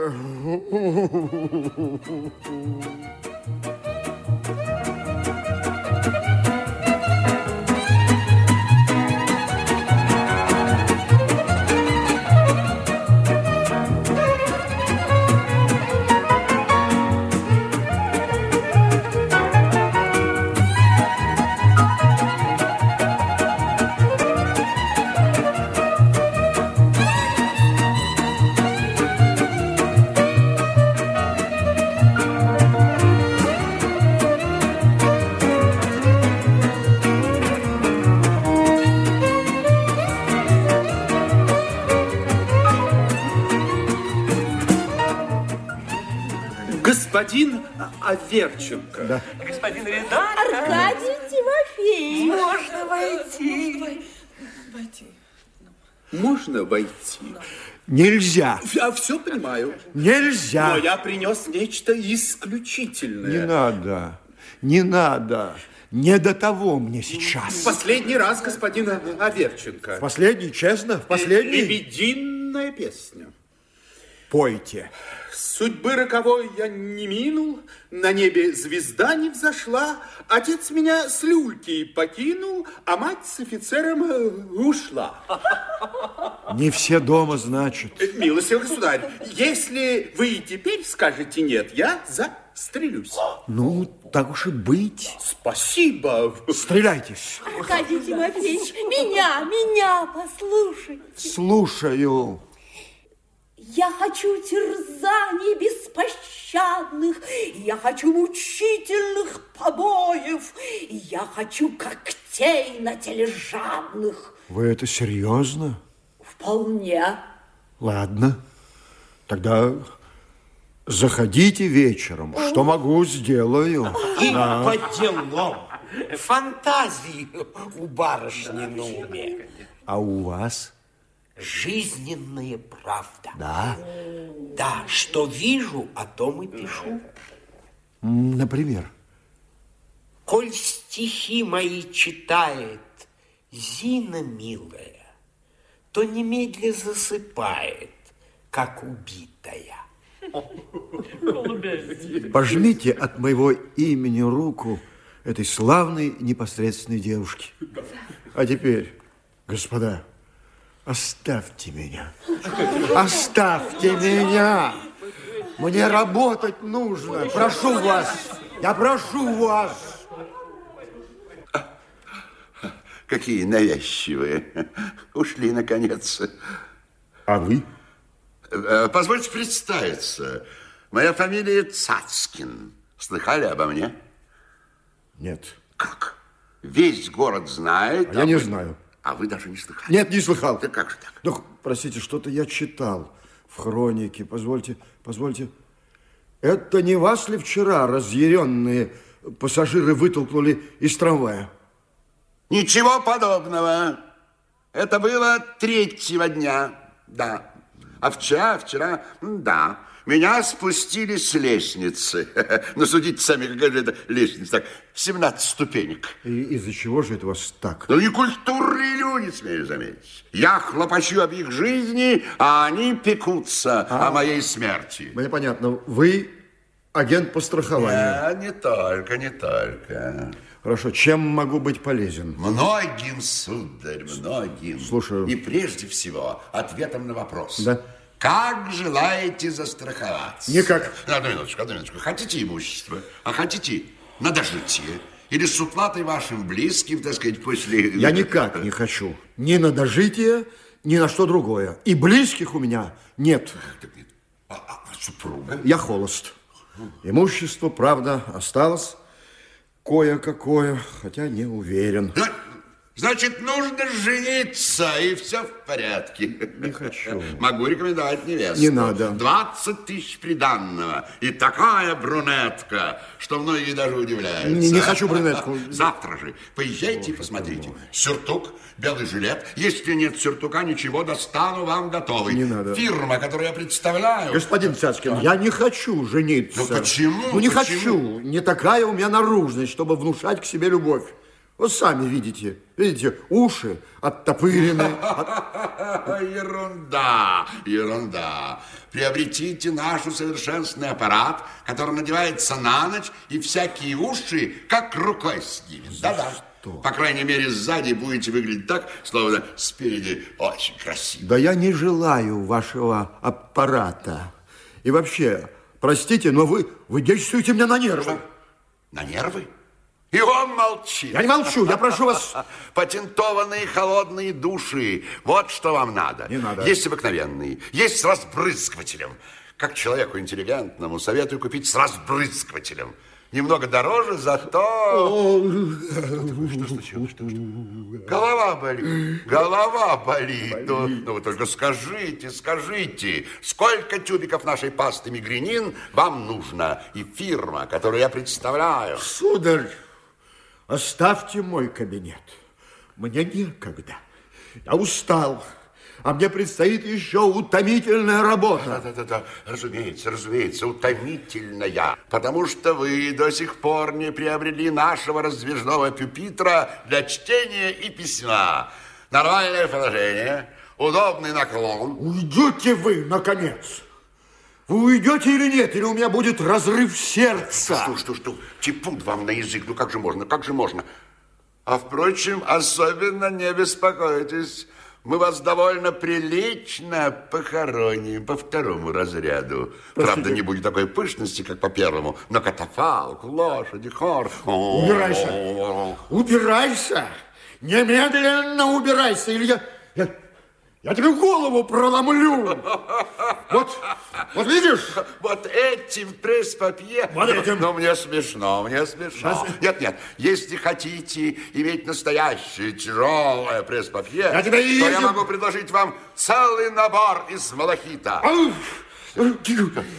Uh... Господин Аверченко. Да. Господин редактор. Аркадий Тимофеевич. Можно войти. Войти. Можно войти? Нельзя. Я все понимаю. Нельзя. Но я принес нечто исключительное. Не надо. Не надо. Не до того мне В сейчас. последний раз, господин Аверченко. В последний, честно, в последний. Лебединая песня. Пойте. Судьбы роковой я не минул, на небе звезда не взошла, отец меня с люльки покинул, а мать с офицером э, ушла. Не все дома, значит. Милостивый государь, если вы и теперь скажете нет, я застрелюсь. Ну, так уж и быть. Спасибо. Стреляйтесь. Аркадий Тимофеевич, меня, меня послушайте. Слушаю. Я хочу терзаний беспощадных, я хочу мучительных побоев, я хочу когтей на теле жадных. Вы это серьезно? Вполне. Ладно. Тогда заходите вечером. Что могу, сделаю. И по делам. Фантазии у барышни на уме. А у вас? Жизненная правда. Да. Да, что вижу, о том и пишу. Например? Коль стихи мои читает Зина милая, то немедля засыпает, как убитая. Пожмите от моего имени руку этой славной непосредственной девушки. А теперь, господа, оставьте меня. Оставьте меня. Мне работать нужно. Прошу вас. Я прошу вас. Какие навязчивые. Ушли, наконец. А вы? Э, Позвольте представиться. Моя фамилия Цацкин. Слыхали обо мне? Нет. Как? Весь город знает. А я не вы- знаю. А вы даже не слыхали? Нет, не слыхал. Да как же так? Ну, простите, что-то я читал в хронике. Позвольте, позвольте. Это не вас ли вчера разъяренные пассажиры вытолкнули из трамвая? Ничего подобного. Это было третьего дня. Да. А вчера, вчера, да. Меня спустили с лестницы. Ну, судите сами, какая же это лестница. Так, 17 ступенек. И из-за чего же это вас так? Ну, некультурные люди, смею заметить. Я хлопочу об их жизни, а они пекутся о моей смерти. Мне понятно. Вы агент по страхованию. А, не только, не только. Хорошо. Чем могу быть полезен? Многим, сударь, многим. Слушаю. И прежде всего, ответом на вопрос. Да. Как желаете застраховаться? Никак. Одну минуточку, одну минуточку. Хотите имущество, а хотите на дожитие? Или с уплатой вашим близким, так сказать, после... Я никак не хочу. Ни на дожитие, ни на что другое. И близких у меня нет. Так нет. А, а супруга? Я холост. Имущество, правда, осталось кое-какое, хотя не уверен. Да, Значит, нужно жениться, и все в порядке. Не хочу. Могу рекомендовать невесту. Не надо. 20 тысяч приданного. И такая брюнетка, что многие даже удивляются. Не, не хочу брюнетку. Завтра же поезжайте и посмотрите. Сюртук, белый жилет. Если нет сюртука, ничего, достану вам готовый. Не надо. Фирма, которую я представляю. Господин Цяцкин, я не хочу жениться. Ну, почему? Ну, не Почему? хочу. Не такая у меня наружность, чтобы внушать к себе любовь. Вот сами видите, видите, уши оттопырены. От... Ерунда, ерунда. Приобретите наш усовершенствованный аппарат, который надевается на ночь, и всякие уши как рукой снимет. Да-да. По крайней мере, сзади будете выглядеть так, словно спереди очень красиво. Да я не желаю вашего аппарата. И вообще, простите, но вы, вы действуете мне на нервы. Что? На нервы? И он молчит. Я не молчу, я прошу вас... Патентованные холодные души. Вот что вам надо. Не надо. Есть обыкновенные, есть с разбрызгивателем. Как человеку интеллигентному советую купить с разбрызгивателем. Немного дороже, зато... Что случилось? Голова болит. Голова болит. Ну, ну, вы только скажите, скажите, сколько тюбиков нашей пасты мигренин вам нужно? И фирма, которую я представляю. Сударь, оставьте мой кабинет. Мне некогда. Я устал. А мне предстоит еще утомительная работа. Да-да-да, разумеется, разумеется, утомительная. Потому что вы до сих пор не приобрели нашего раздвижного пюпитра для чтения и письма. Нормальное положение, удобный наклон. Уйдете вы, наконец. Вы уйдете или нет, или у меня будет разрыв сердца. Что, что, что? Типут вам на язык. Ну как же можно, как же можно? А впрочем, особенно не беспокойтесь. Мы вас довольно прилично похороним по второму разряду. Простите. Правда, не будет такой пышности, как по первому, но катафалк, лошади, хор. Убирайся. Убирайся. Немедленно убирайся, или я... Я, тебе голову проломлю. Вот, вот видишь? Вот этим пресс-папье... Вот этим. Но мне смешно, мне смешно. Нет, нет, если хотите иметь настоящее тяжелое пресс-папье, Я то я могу предложить вам целый набор из малахита. Ау!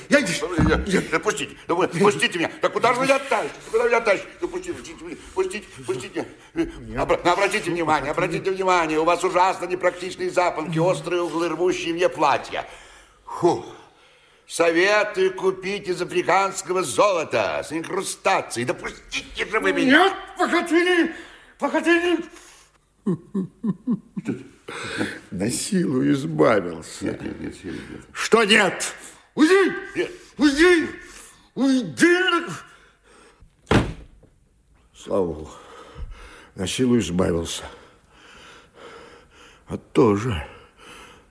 Я, я- Да пустите, вы пустите меня. Да куда же вы меня тащите? Куда вы меня тащите? Да пустите, пустите, пустите, пустите. Обра- ну, обратите внимание, обратите внимание, у вас ужасно непрактичные запонки, острые углы, рвущие мне платья. Фу. Советую купить из африканского золота с инкрустацией. Да пустите же вы меня. Нет, погоди, погоди. На силу избавился. Нет, нет, нет, нет, нет. Что нет? Уйди! Нет. Уйди! Уйди! Слава Богу, на силу избавился. А тоже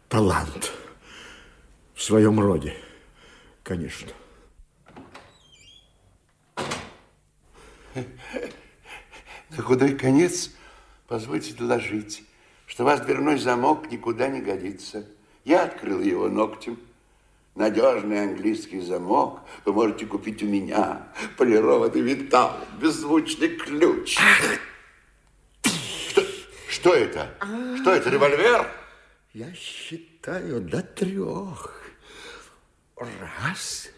талант в своем роде, конечно. На худой конец позвольте доложить, что ваш дверной замок никуда не годится. Я открыл его ногтем. Надежный английский замок вы можете купить у меня. Полированный металл, беззвучный ключ. Что, что это? Что это, револьвер? Я считаю до трех. Раз,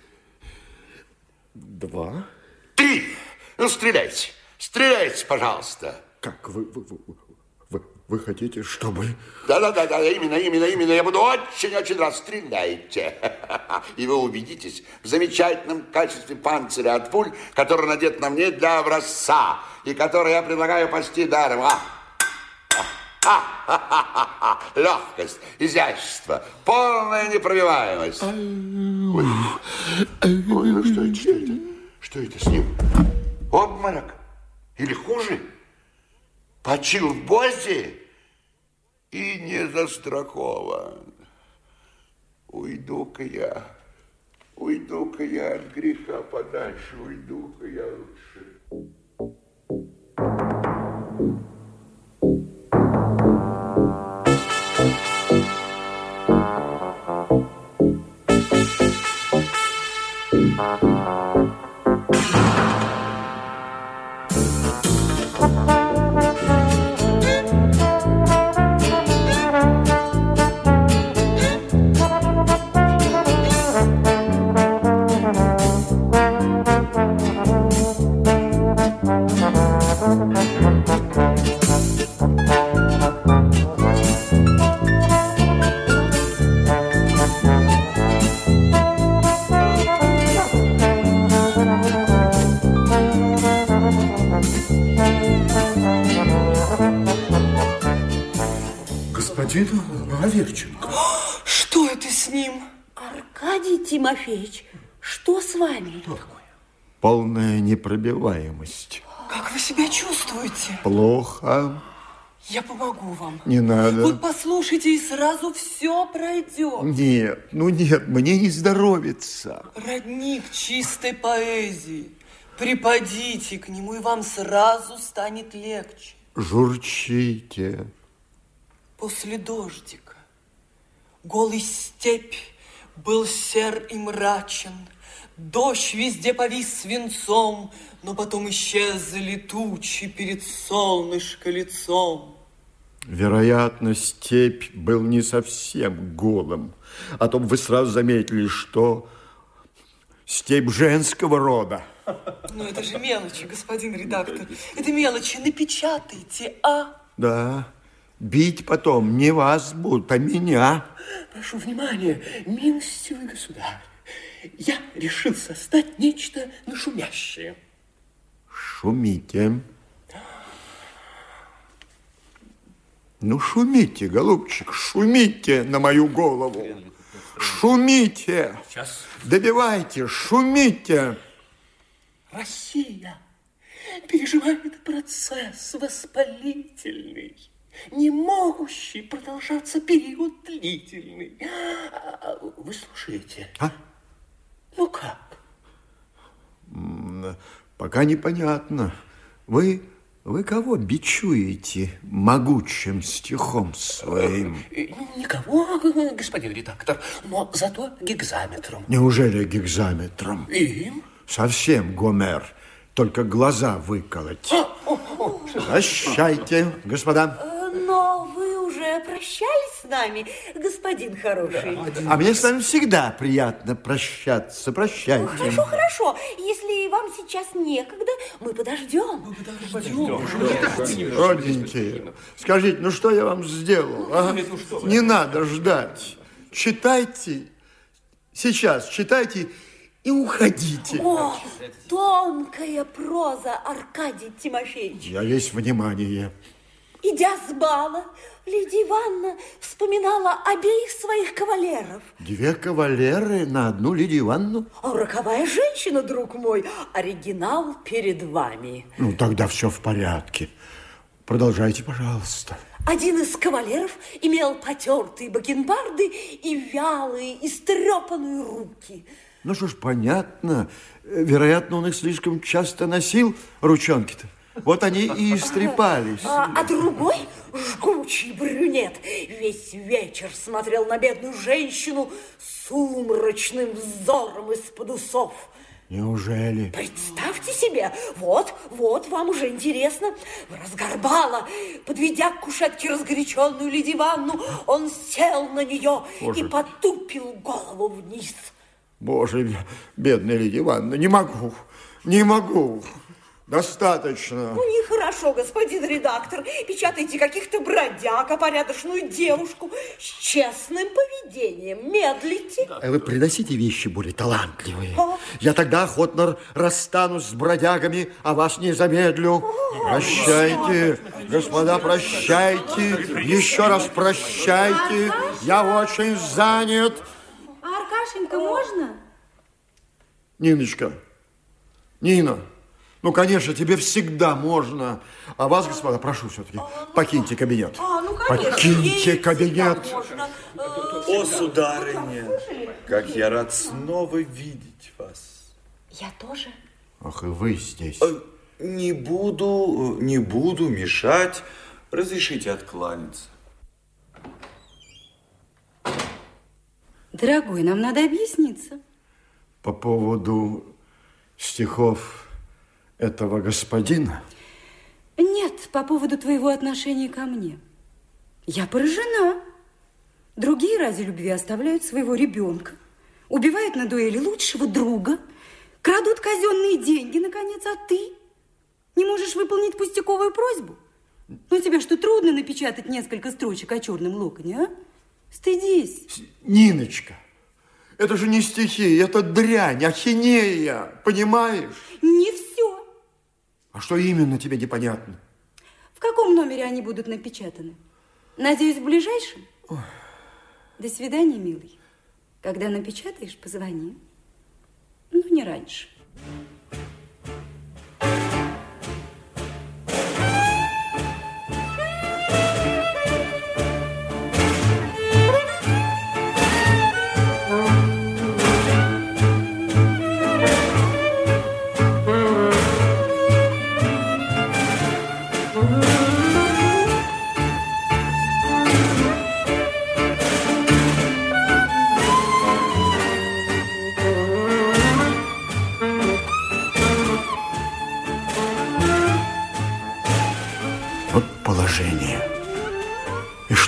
два. Три! Ну, стреляйте. Стреляйте, пожалуйста. Как вы, вы, вы, вы, хотите, чтобы... Да-да-да, да, именно, именно, именно. Я буду очень-очень рад. Стреляйте. И вы убедитесь в замечательном качестве панциря от пуль, который надет на мне для образца, и который я предлагаю почти даром. А? А, Легкость, изящество, полная непробиваемость. Ой. Ой, ну что это, что это? Что это с ним? Обморок? Или хуже? почил в бозе и не застрахован. Уйду-ка я, уйду-ка я от греха подальше, уйду-ка я лучше. Господин Аверченко. Что это с ним? Аркадий Тимофеевич, что с вами? Полная непробиваемость. Как вы себя чувствуете? Плохо. Я помогу вам. Не надо. Вот послушайте, и сразу все пройдет. Нет, ну нет, мне не здоровится. Родник чистой поэзии. Припадите к нему, и вам сразу станет легче. Журчите. После дождика голый степь был сер и мрачен. Дождь везде повис свинцом, но потом исчезли тучи перед солнышко лицом. Вероятно, степь был не совсем голым. А то вы сразу заметили, что степь женского рода. Но это же мелочи, господин редактор. Это мелочи. Напечатайте, а? Да, бить потом не вас будут, а меня. Прошу внимания, милостивый государь. Я решил создать нечто нашумящее. Шумите. Ну, шумите, голубчик, шумите на мою голову. Шумите. Сейчас. Добивайте, шумите. Россия переживает процесс воспалительный, не могущий продолжаться период длительный. А, Вы слушаете? А? Ну как? Пока непонятно. Вы, вы кого бичуете могучим стихом своим? Э, Никого, господин редактор, но зато гигзаметром. Неужели гигзаметром? Им? Совсем Гомер, только глаза выколоть. Прощайте, господа. Прощались с нами, господин хороший? А мне с вами всегда приятно прощаться. Прощайте. Хорошо, хорошо. Если вам сейчас некогда, мы подождем. Родненькие, скажите, ну что я вам сделал? а? Не надо ждать. Читайте. Сейчас читайте и уходите. О, тонкая проза, Аркадий Тимофеевич. Я весь внимание. Идя с бала, Лидия Ивановна вспоминала обеих своих кавалеров. Две кавалеры на одну Лидию Ивановну? А роковая женщина, друг мой, оригинал перед вами. Ну, тогда все в порядке. Продолжайте, пожалуйста. Один из кавалеров имел потертые бакенбарды и вялые, истрепанные руки. Ну что ж, понятно. Вероятно, он их слишком часто носил, ручонки-то. Вот они и истрепались. А, а другой, жгучий брюнет, весь вечер смотрел на бедную женщину сумрачным взором из-под усов. Неужели? Представьте себе, вот, вот, вам уже интересно. В разгар бала, подведя к кушетке разгоряченную Лидию Ивановну, он сел на нее и Боже. потупил голову вниз. Боже, бедная Лидия Ивановна, не могу, не могу. Достаточно. Ну, нехорошо, господин редактор. Печатайте каких-то бродяг, а порядочную девушку с честным поведением. Медлите. А Вы приносите вещи более талантливые. А? Я тогда охотно расстанусь с бродягами, а вас не замедлю. Прощайте, господа, прощайте. Еще раз прощайте. Я очень занят. А Аркашенька можно? Ниночка, Нина, ну, конечно, тебе всегда можно. А вас, господа, прошу все-таки, покиньте кабинет. А, ну, конечно. Покиньте кабинет. Э, О, сударыня, как я рад снова видеть вас. Я тоже. Ах, и вы здесь. Э, Не буду, э, не буду мешать. Разрешите откланяться. Дорогой, нам надо объясниться. По поводу стихов этого господина. Нет, по поводу твоего отношения ко мне. Я поражена. Другие ради любви оставляют своего ребенка, убивают на дуэли лучшего друга, крадут казенные деньги, наконец, а ты не можешь выполнить пустяковую просьбу? Ну, тебе что, трудно напечатать несколько строчек о черном локоне, а? Стыдись. Ниночка, это же не стихи, это дрянь, ахинея, понимаешь? Не все. А что именно тебе непонятно? В каком номере они будут напечатаны? Надеюсь, в ближайшем? До свидания, милый. Когда напечатаешь, позвони. Ну, не раньше.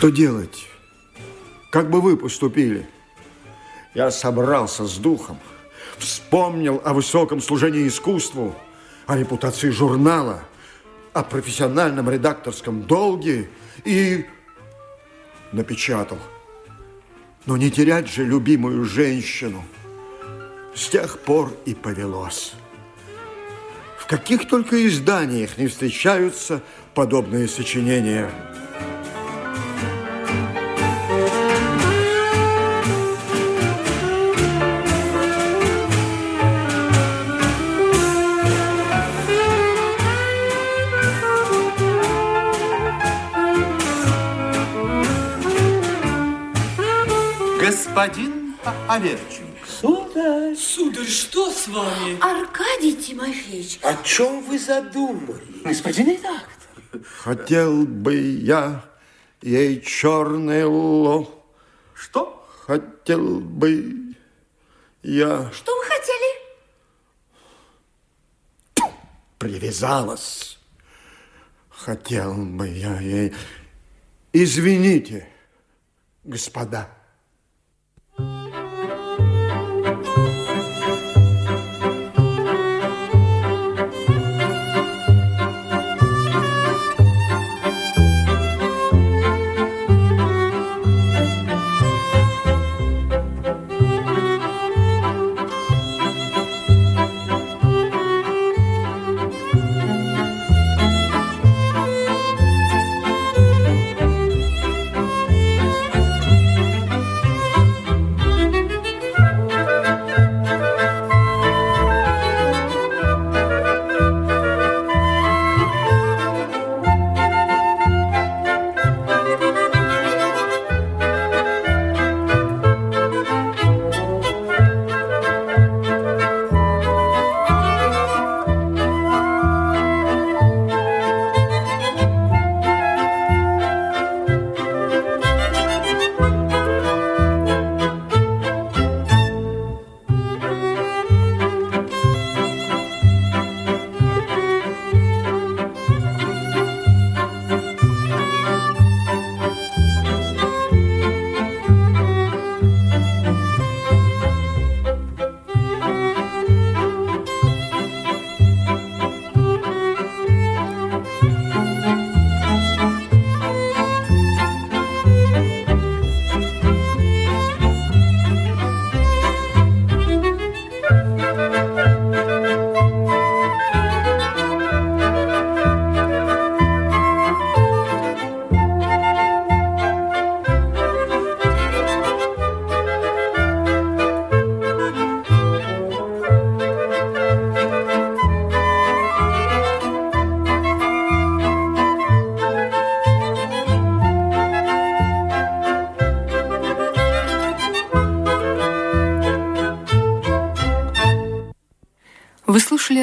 Что делать? Как бы вы поступили? Я собрался с духом, вспомнил о высоком служении искусству, о репутации журнала, о профессиональном редакторском долге и напечатал. Но не терять же любимую женщину. С тех пор и повелось. В каких только изданиях не встречаются подобные сочинения. Господин Аверчин. Сударь. Сударь, что с вами? Аркадий Тимофеевич, О чем вы задумали? Господин редактор. Хотел бы я ей черный ло. Что? Хотел бы я... что вы хотели? Привязалась. Хотел бы я ей... Извините, господа.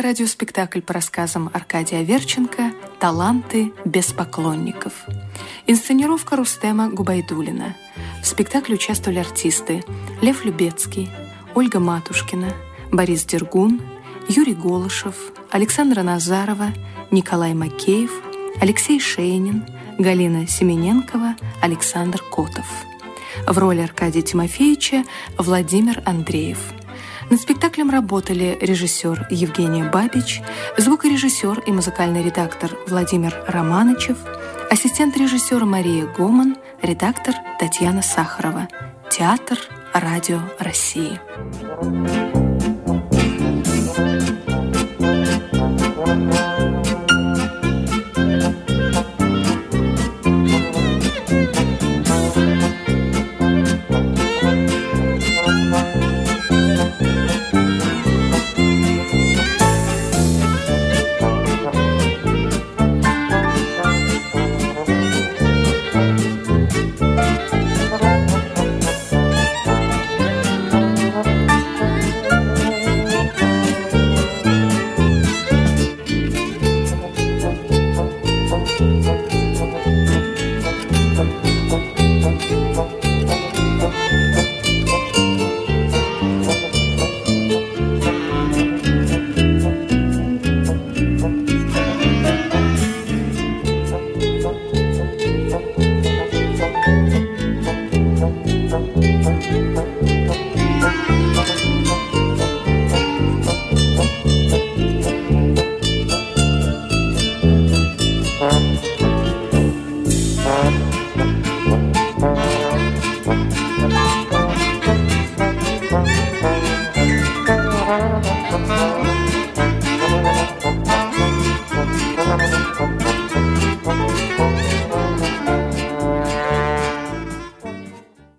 Радиоспектакль по рассказам Аркадия Верченко «Таланты без поклонников». Инсценировка Рустема Губайдулина. В спектакле участвовали артисты Лев Любецкий, Ольга Матушкина, Борис Дергун, Юрий Голышев, Александра Назарова, Николай Макеев, Алексей Шейнин, Галина Семененкова, Александр Котов. В роли Аркадия Тимофеевича Владимир Андреев – над спектаклем работали режиссер Евгения Бабич, звукорежиссер и музыкальный редактор Владимир Романычев, ассистент режиссера Мария Гоман, редактор Татьяна Сахарова. Театр Радио России. Thank you.